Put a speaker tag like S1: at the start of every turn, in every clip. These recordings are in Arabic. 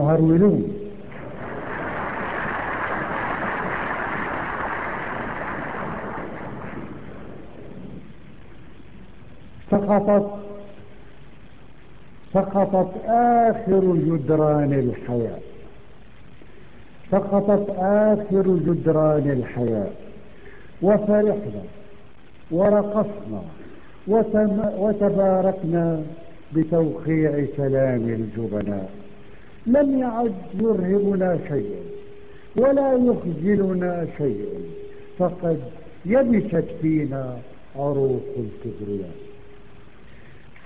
S1: مهرولون سقطت سقطت آخر جدران الحياة. سقطت آخر جدران الحياة. وفرحنا ورقصنا وتباركنا بتوقيع سلام الجبناء. لم يعد يرهبنا شيء ولا يخجلنا شيء فقد يبست فينا عروق الكبرياء.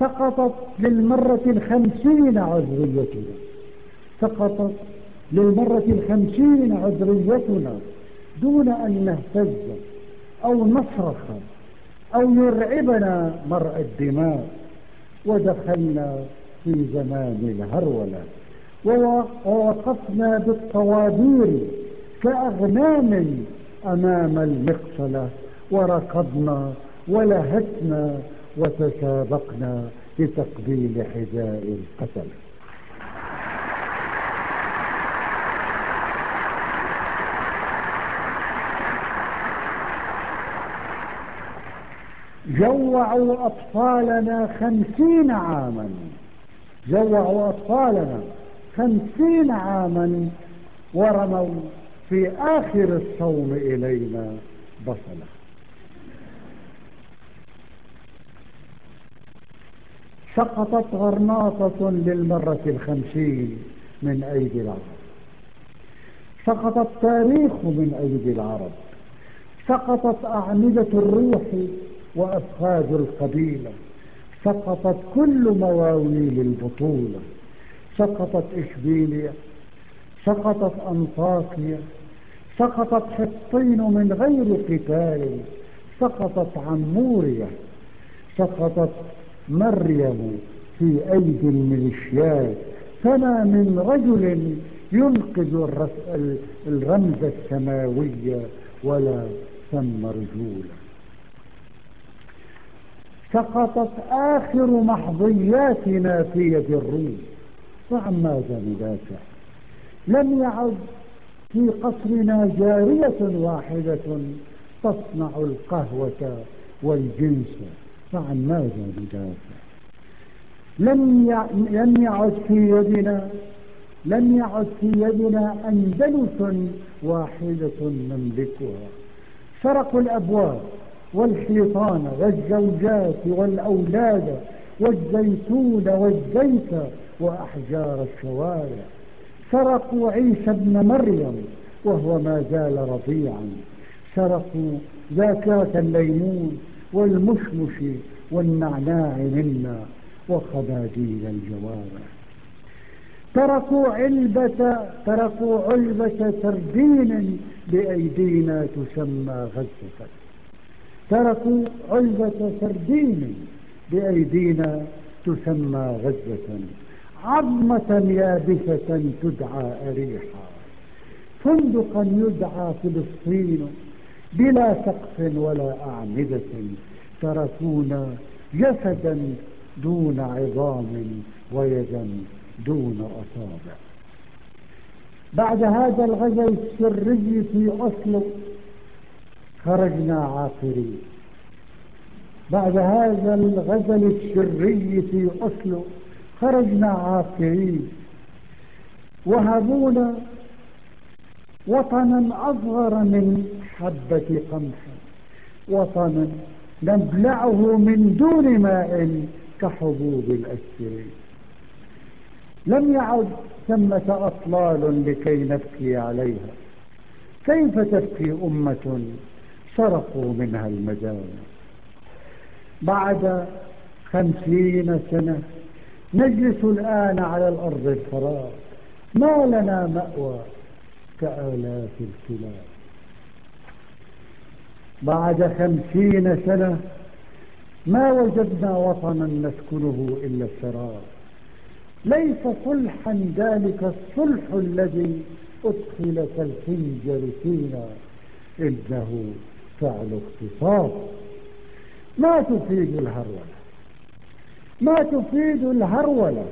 S1: سقطت للمرة الخمسين عذريتنا. سقطت للمرة الخمسين عذريتنا دون أن نهتز أو نصرخ أو يرعبنا مرء الدماء. ودخلنا في زمان الهرولة. ووقفنا بالطوابير كأغنام أمام المقصلة وركضنا ولهتنا وتسابقنا لتقبيل حذاء القتل. جوعوا أطفالنا خمسين عاما. جوعوا أطفالنا. خمسين عاما ورموا في آخر الصوم إلينا بصلة. سقطت غرناطة للمرة الخمسين من أيدي العرب. سقط التاريخ من أيدي العرب. سقطت أعمدة الروح وأفخاذ القبيلة. سقطت كل مواويل البطولة. سقطت إشبيليا سقطت أنطاكيا سقطت حطين من غير قتال سقطت عموريا سقطت مريم في أيدي الميليشيات. فما من رجل ينقذ الرمز السماوي ولا ثم رجولا سقطت آخر محظياتنا في يد الروم. ماذا ندافع لم يعد في قصرنا جارية واحدة تصنع القهوة والجنس. فعن ماذا ندافع لم لم يعد في يدنا لم يعد في يدنا أندلس واحدة نملكها. سرقوا الأبواب والحيطان والزوجات والأولاد والزيتون والزيت وأحجار الشوارع. سرقوا عيسى ابن مريم وهو ما زال رضيعا. سرقوا ذاكرة الليمون والمشمش والنعناع منا وخباديل الجوارح تركوا علبة تركوا علبة سردين بأيدينا تسمى غزة. تركوا علبة سردين بأيدينا تسمى غزة عظمة يابسة تدعى أريحا. فندقا يدعى فلسطين بلا سقف ولا أعمدة. تركونا جسدا دون عظام ويدا دون أصابع. بعد هذا الغزو السري في أصل خرجنا عاقرين. بعد هذا الغزل السري في أصل خرجنا عاقرين وهبونا وطنا أصغر من حبة قمح. وطنا نبلعه من دون ماء كحبوب الأسرين لم يعد ثمة أطلال لكي نبكي عليها. كيف تبكي أمة سرقوا منها المجال بعد خمسين سنة. نجلس الآن على الأرض الفراغ. ما لنا مأوى كآلاف الكلاب. بعد خمسين سنة ما وجدنا وطنا نسكنه إلا الفراغ. ليس صلحا ذلك الصلح الذي أدخل كالخنجر فينا. إنه فعل اغتصاب ما تفيد الهرولة. ما تفيد الهرولة.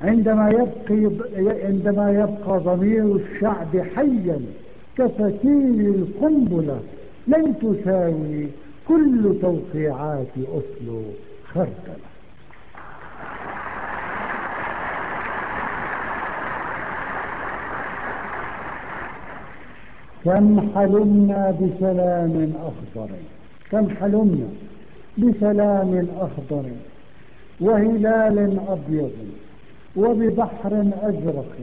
S1: عندما يبقي عندما يبقى ضمير الشعب حيا كفتيل القنبلة لن تساوي كل توقيعات أسلو خردلة. كم حلمنا بسلام أخضر؟ كم حلمنا بسلام أخضر وهلال أبيض وببحر أزرق